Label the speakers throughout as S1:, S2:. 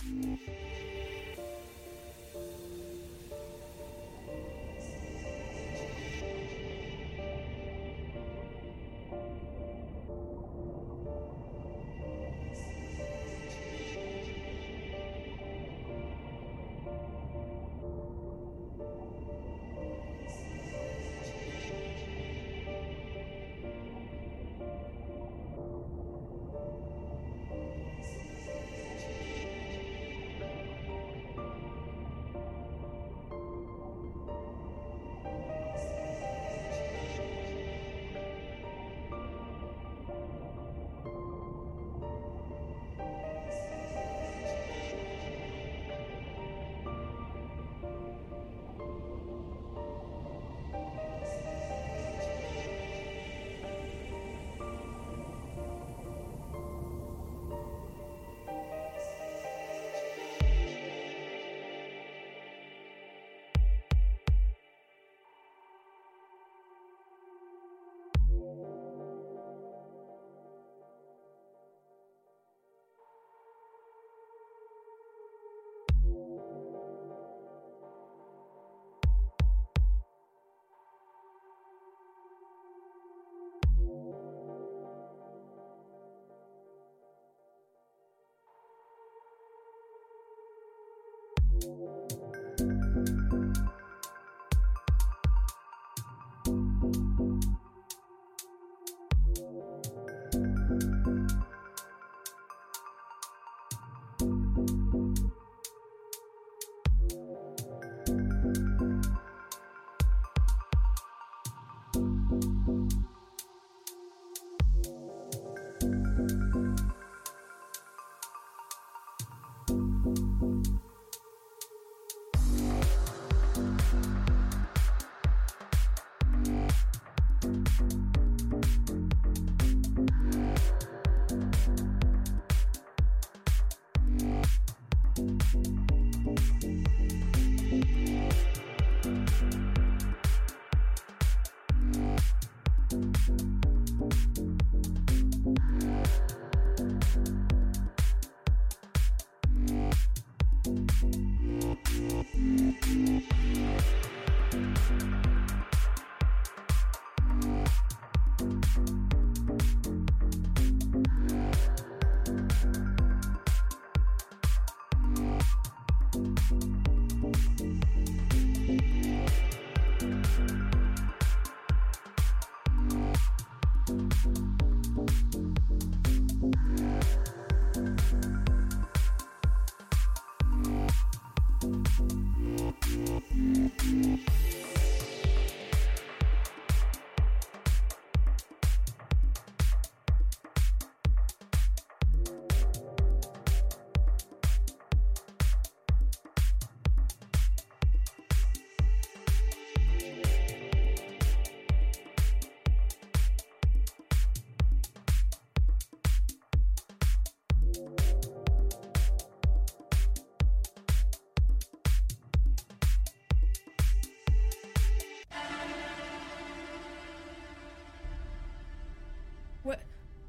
S1: Música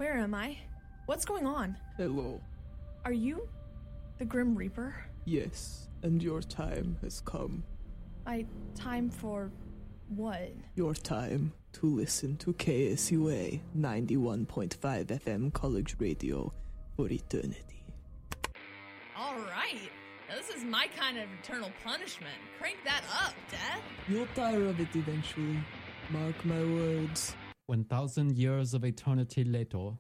S1: Where am I? What's going on?
S2: Hello.
S1: Are you the Grim Reaper?
S2: Yes, and your time has come.
S1: My time for what?
S2: Your time to listen to KSUA 91.5 FM College Radio for eternity.
S1: All right. Now, this is my kind of eternal punishment. Crank that up, Dad.
S2: You'll tire of it eventually. Mark my words.
S3: One thousand years of eternity later.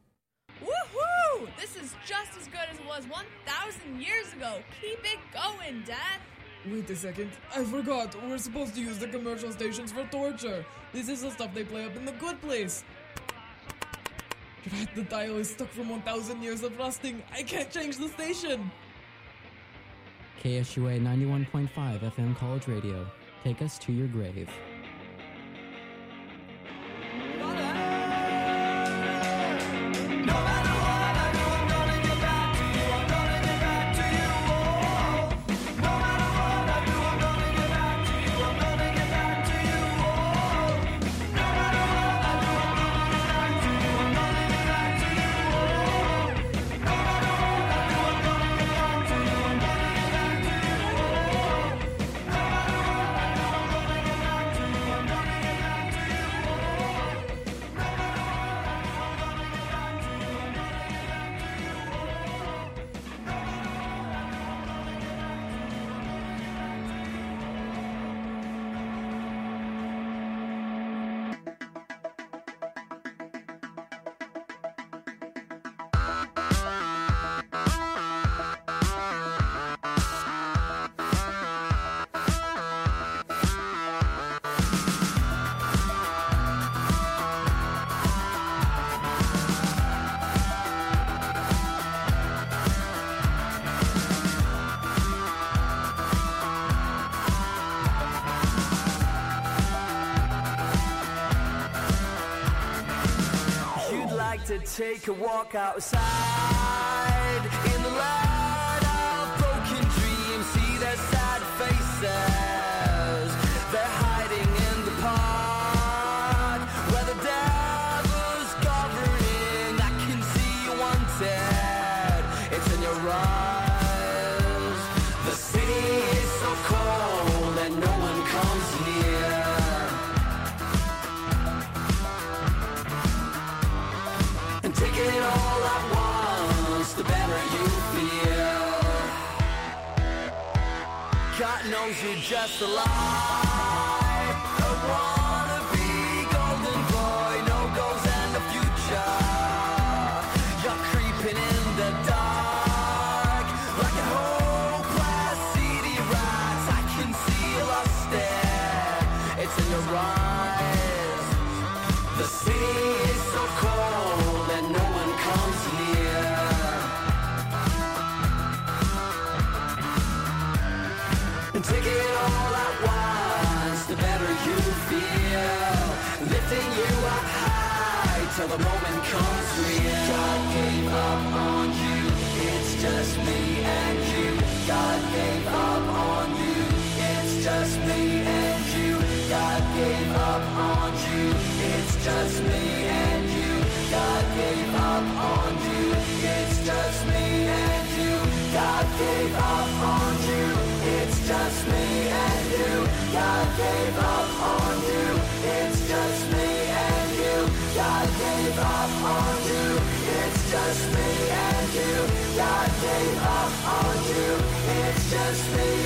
S1: Woohoo! This is just as good as it was 1,000 years ago. Keep it going, Dad.
S2: Wait a second. I forgot. We're supposed to use the commercial stations for torture. This is the stuff they play up in The Good Place. Right, the dial is stuck from 1,000 years of rusting. I can't change the station.
S3: KSUA 91.5 FM College Radio. Take us to your grave.
S4: take a walk outside in the light of broken dreams. See that sad face there. sounds you just alive. till the moment comes when God gave up on you, it's just me and you. God gave up on you, it's just me and you. God gave up on you, it's just me and you. God gave just me.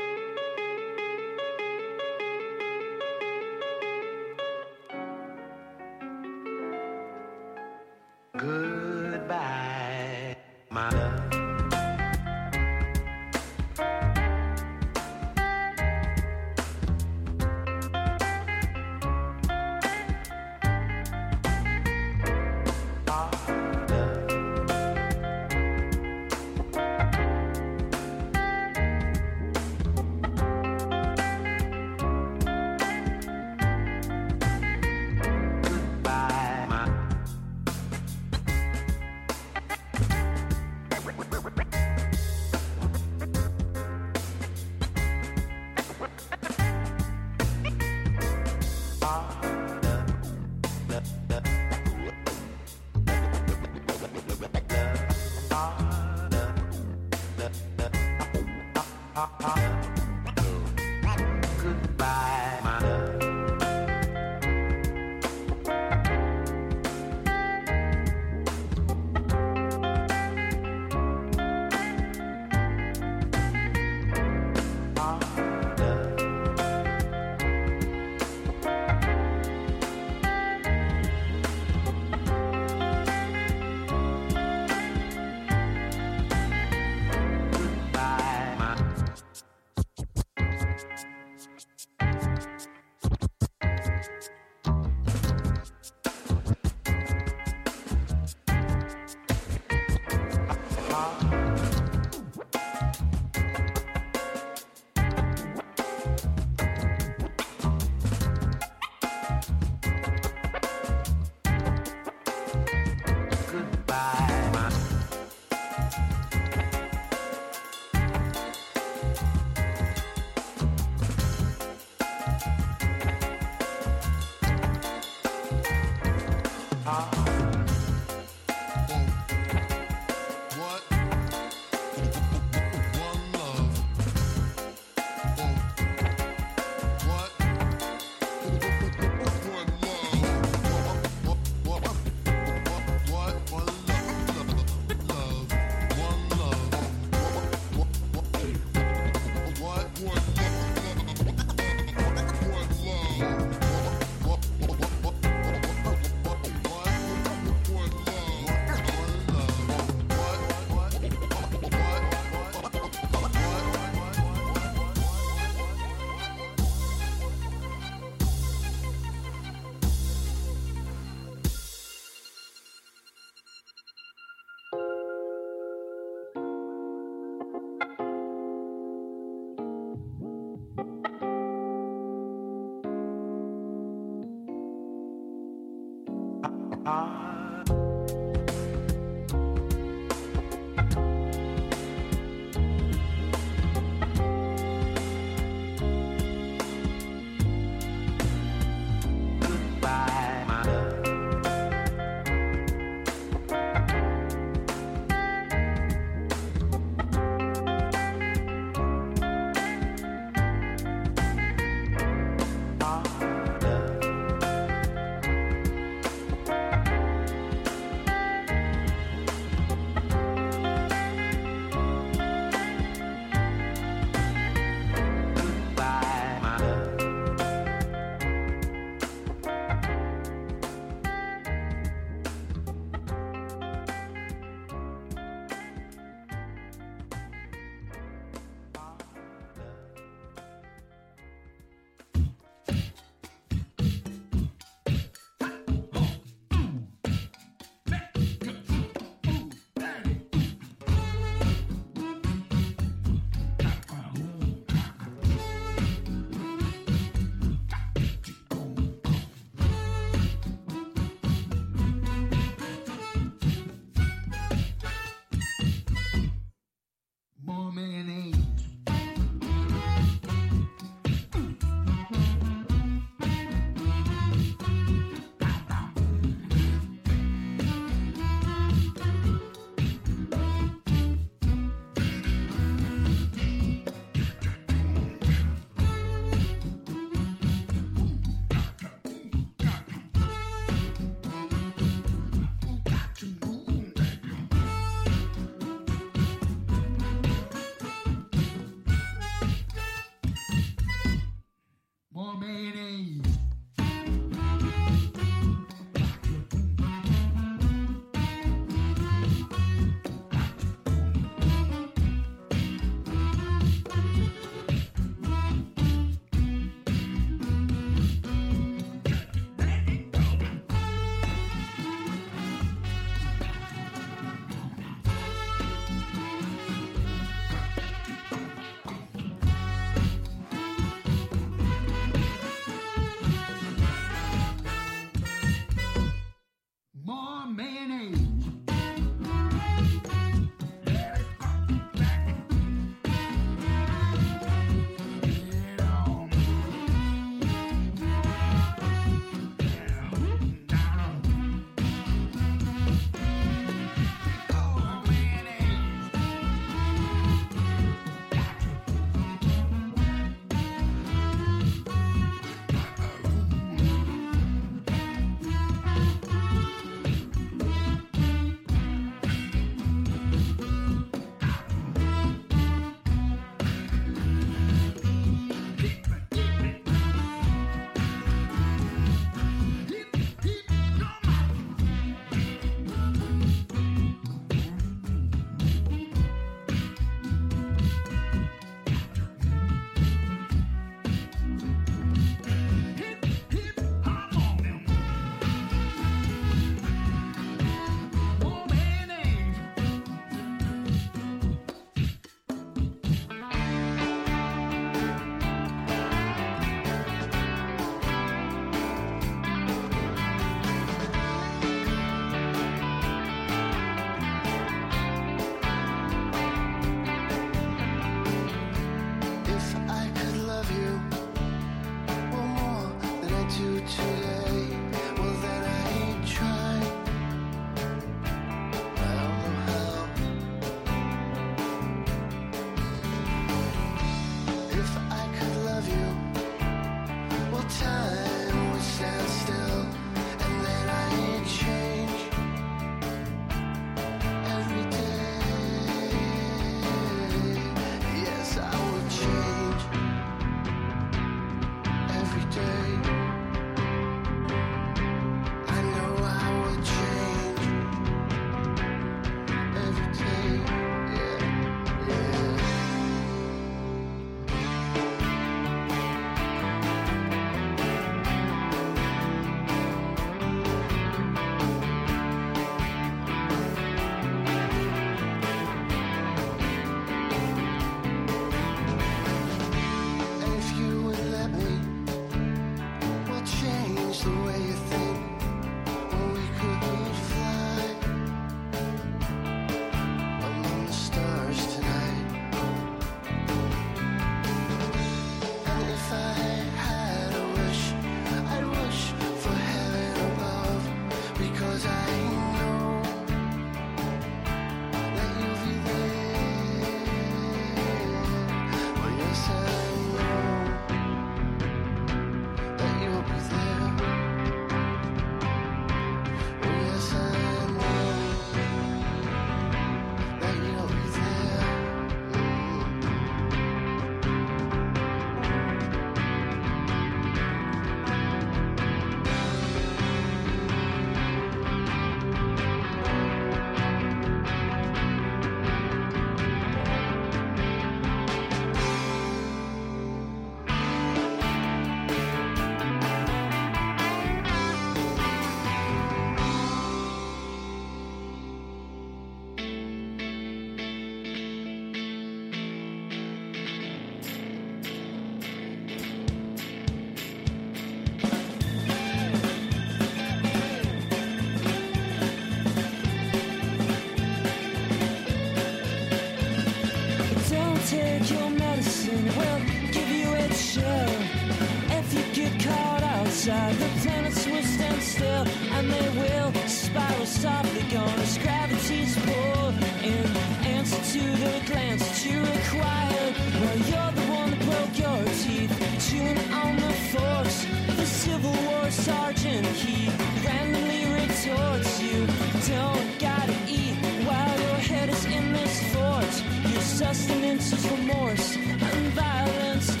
S5: Outside, the planets will stand still and they will spiral softly gone as gravity's pull in answer to the glance that you require. Well, you're the one that broke your teeth, chewing on the forks. The Civil War sergeant, he randomly retorts you. Don't gotta eat while your head is in this fort. Your sustenance is remorse and violence.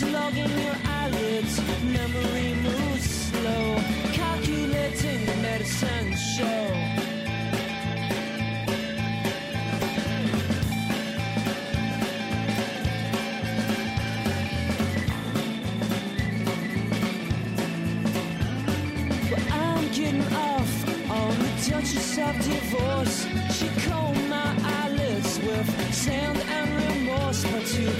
S5: Cataloging your eyelids, memory moves slow. Calculating the medicine show. But I'm getting off on the Duchess of Divorce. She combed my eyelids with sand and remorse. But to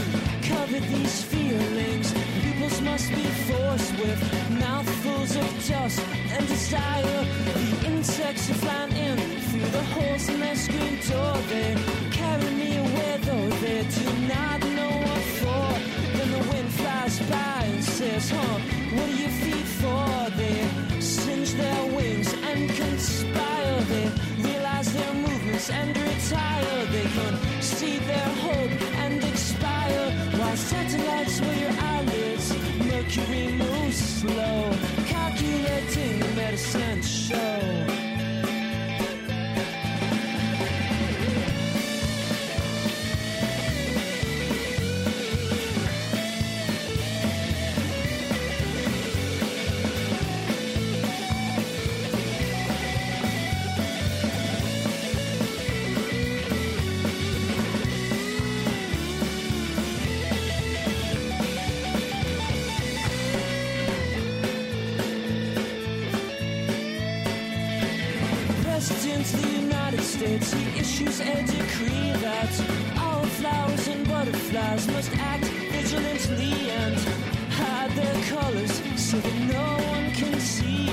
S5: cover these feelings, pupils must be forced with mouthfuls of dust and desire. The insects are flying in through the holes in their screen door. They carry me away, though they do not know what for. Then the wind flies by and says, huh, what are your feet for? They singe their wings and conspire. They realize their movements and retire. They can see their hope satellites wear your eyelids, Mercury moves slow, calculating the medicine show. He issues a decree that all flowers and butterflies must act vigilantly and hide their colors so that no one can see.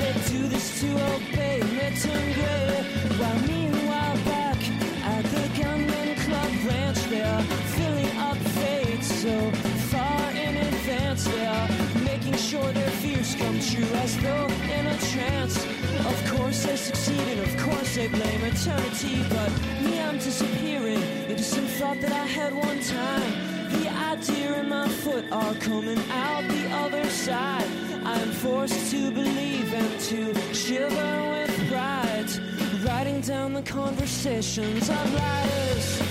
S5: They do this to obey Milton Gray, while meanwhile back at the Gunman Club ranch, they are filling up fate so far in advance. They are making sure their fears come true. as though trance. Of course they succeeded, of course they blame eternity, but me I'm disappearing into some thought that I had one time. The idea and my foot are coming out the other side. I am forced to believe and to shiver with pride, writing down the conversations of liars.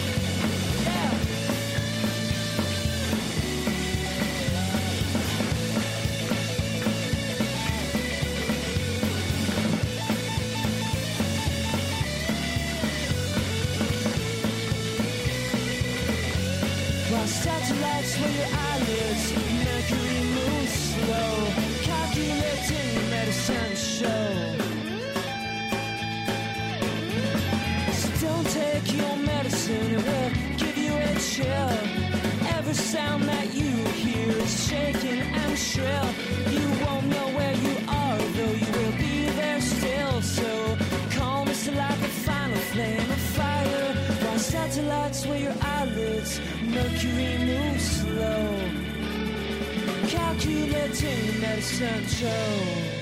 S5: Mercury moves slow. Calculating the medicine show.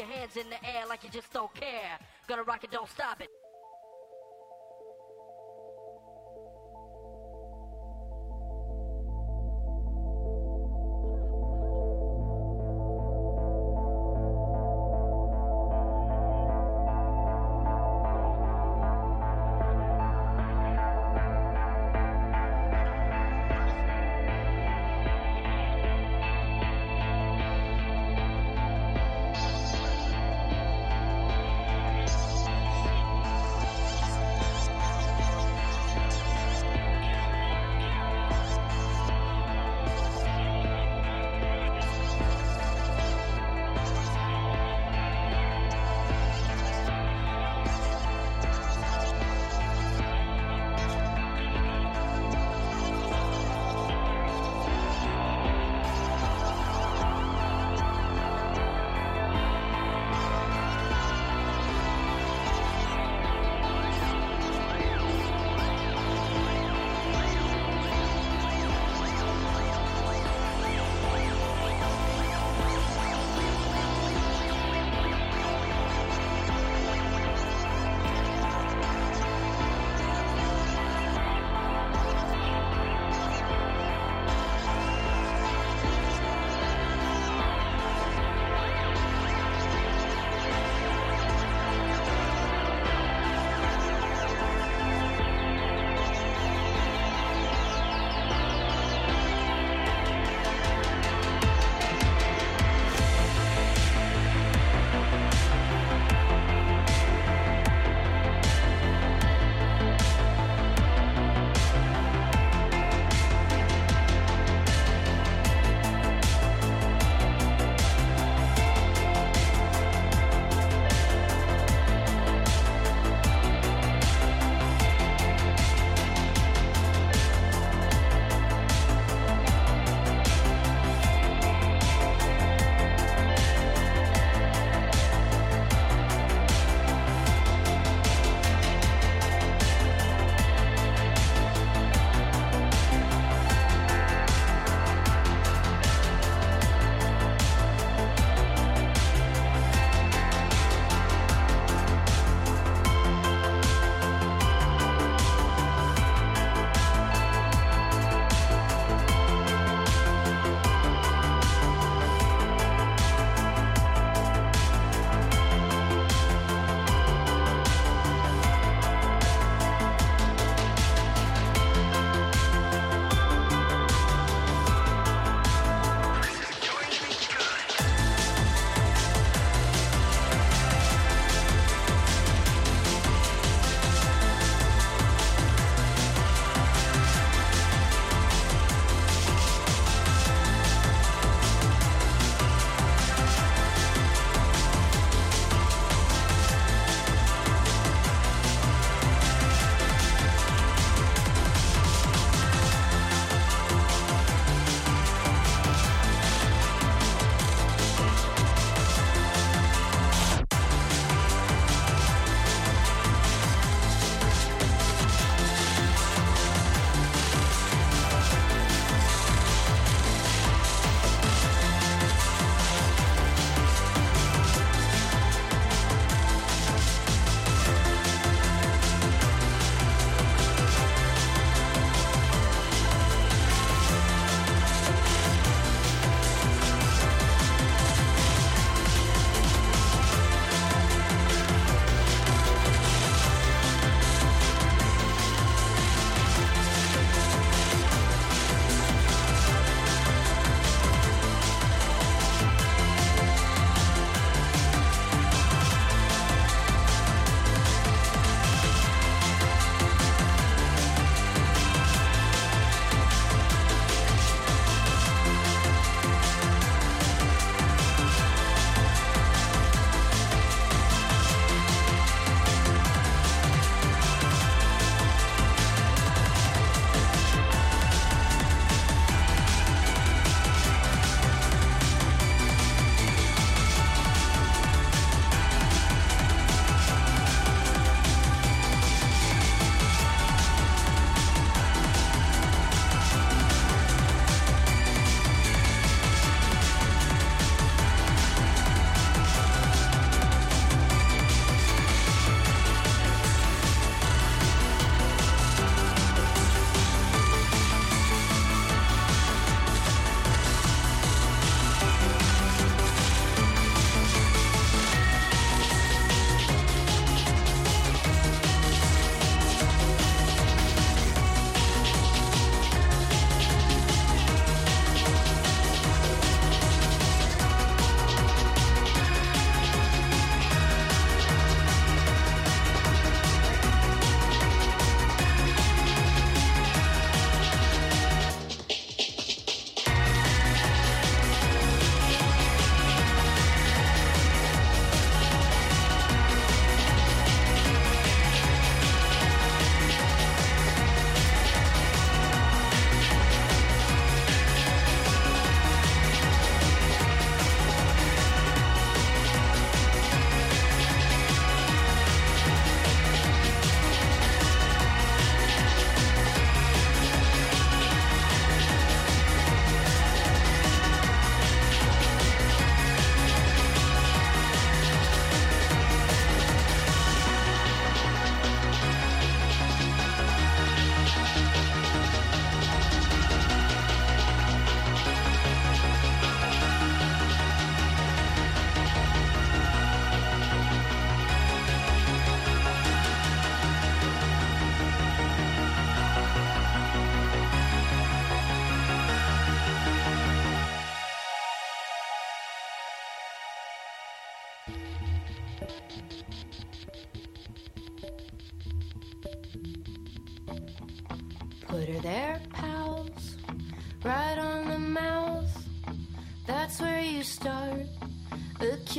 S6: Your hands in the air like you just don't care. Gonna rock it, don't stop it.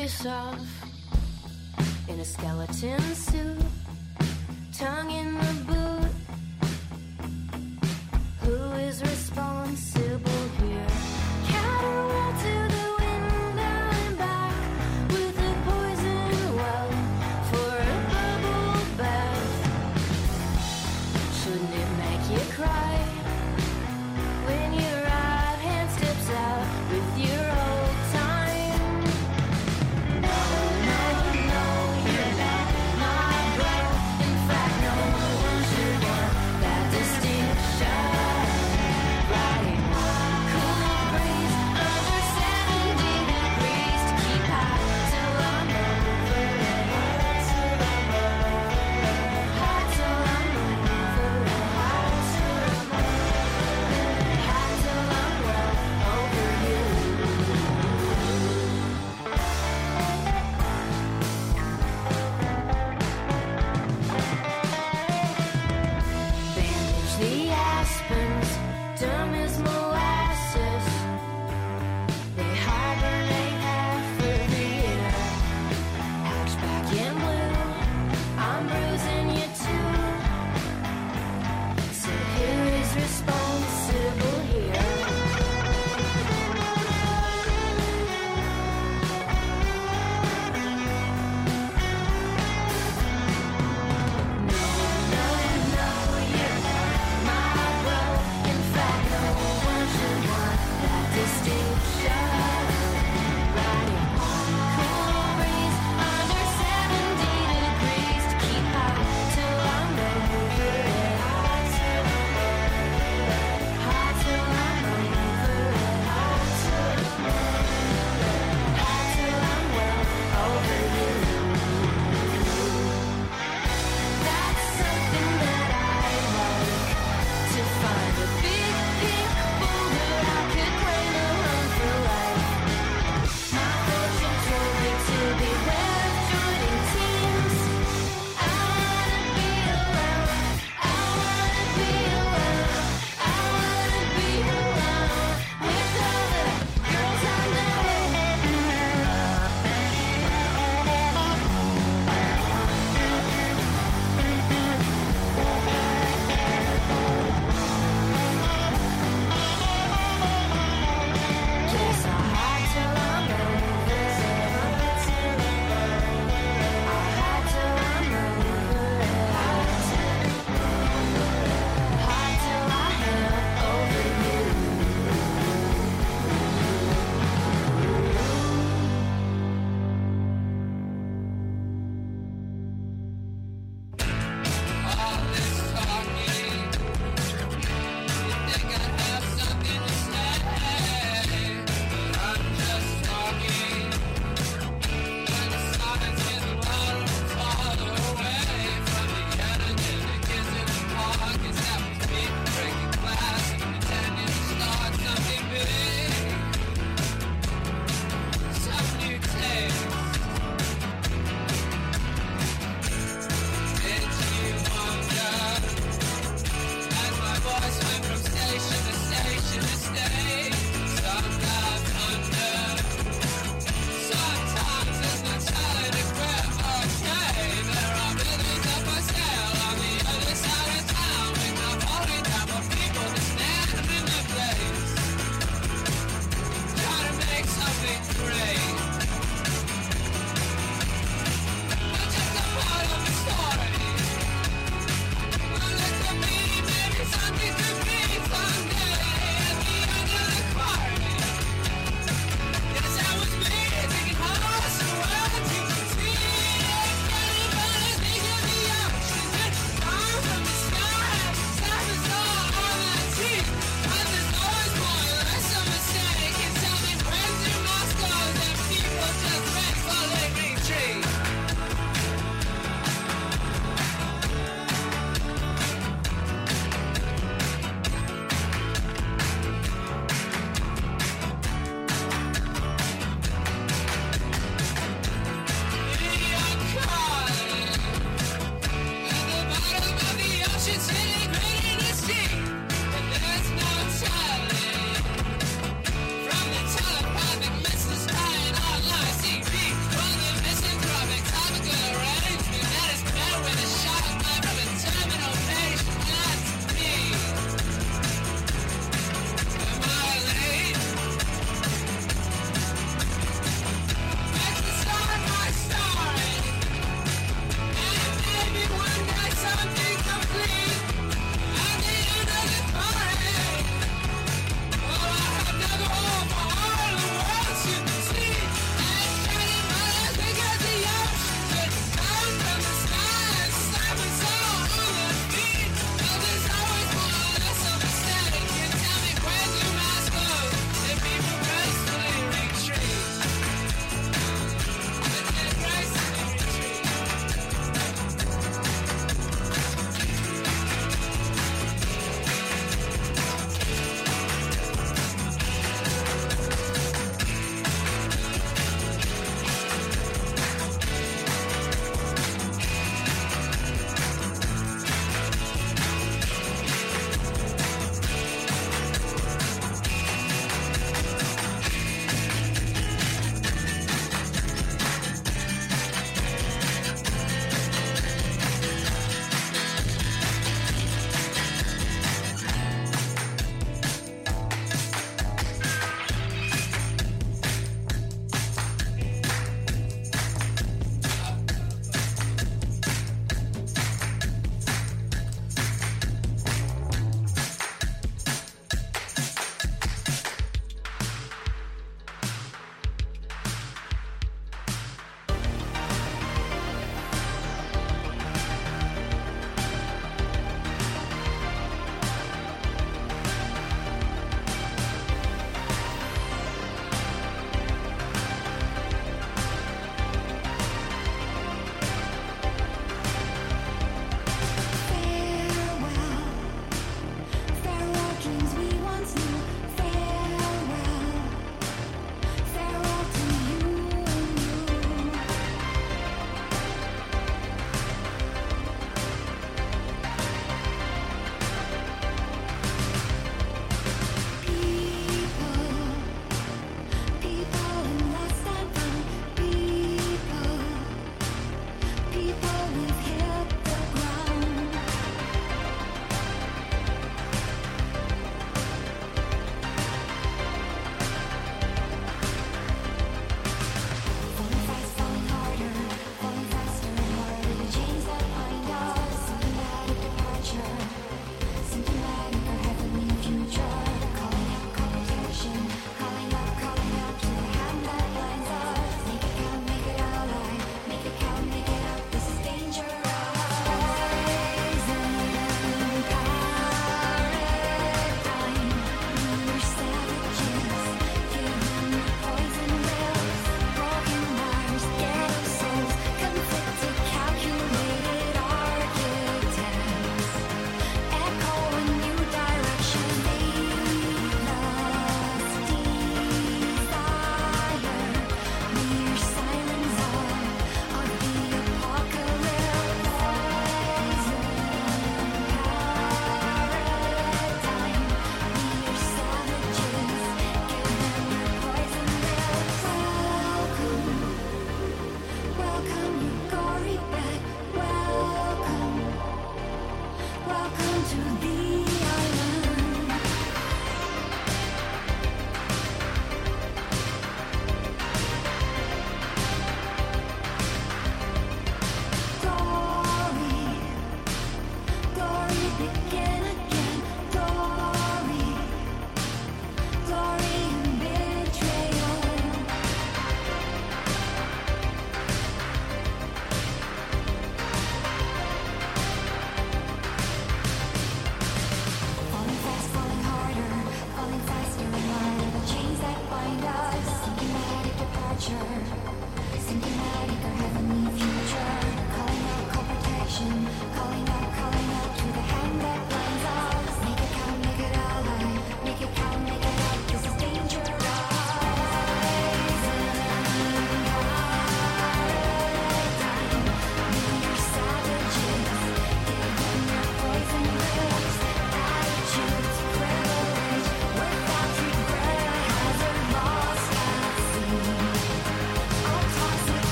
S7: yourself in a skeleton suit, tongue in the boot. Who is responsible?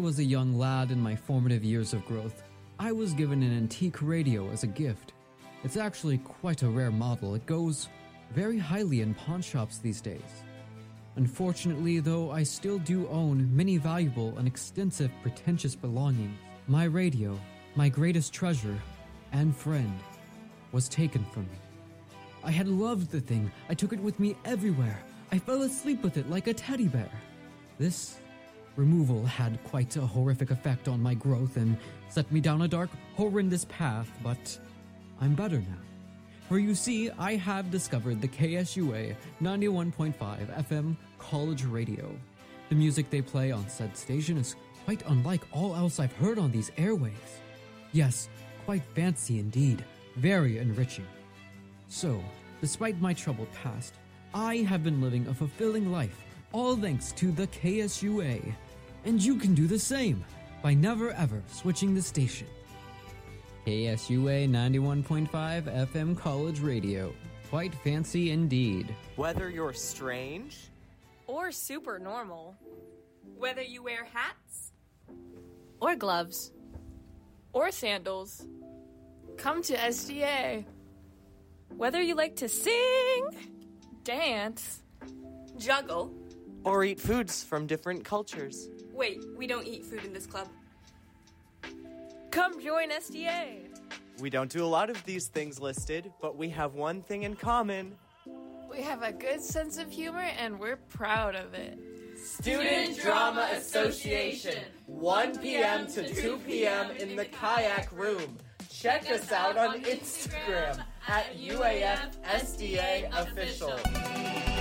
S3: Was a young lad in my formative years of growth, I was given an antique radio as a gift. It's actually quite a rare model. It goes very highly in pawn shops these days. Unfortunately, though, I still do own many valuable and extensive pretentious belongings. My radio, my greatest treasure and friend, was taken from me. I had loved the thing. I took it with me everywhere. I fell asleep with it like a teddy bear. This removal had quite a horrific effect on my growth and set me down a dark, horrendous path, but I'm better now. For you see, I have discovered the KSUA 91.5 FM college radio. The music they play on said station is quite unlike all else I've heard on these airwaves. Yes, quite fancy indeed, very enriching. So, despite my troubled past, I have been living a fulfilling life, all thanks to the KSUA. And you can do the same by never ever switching the station. KSUA 91.5 FM College Radio. Quite fancy indeed.
S8: Whether you're strange
S9: or super normal,
S1: Whether you wear hats
S9: or gloves,
S1: or sandals,
S9: come to SDA. Whether you like to sing, dance,
S1: juggle.
S8: Or eat foods from different cultures.
S1: Wait, we don't eat food in this club.
S9: come join SDA.
S8: We don't do a lot of these things listed, but we have one thing in common.
S9: We have a good sense of humor and we're proud of it.
S8: Student Drama Association, 1 p.m. to 2 p.m. in the kayak room. Check us out on Instagram at UAF SDA Official.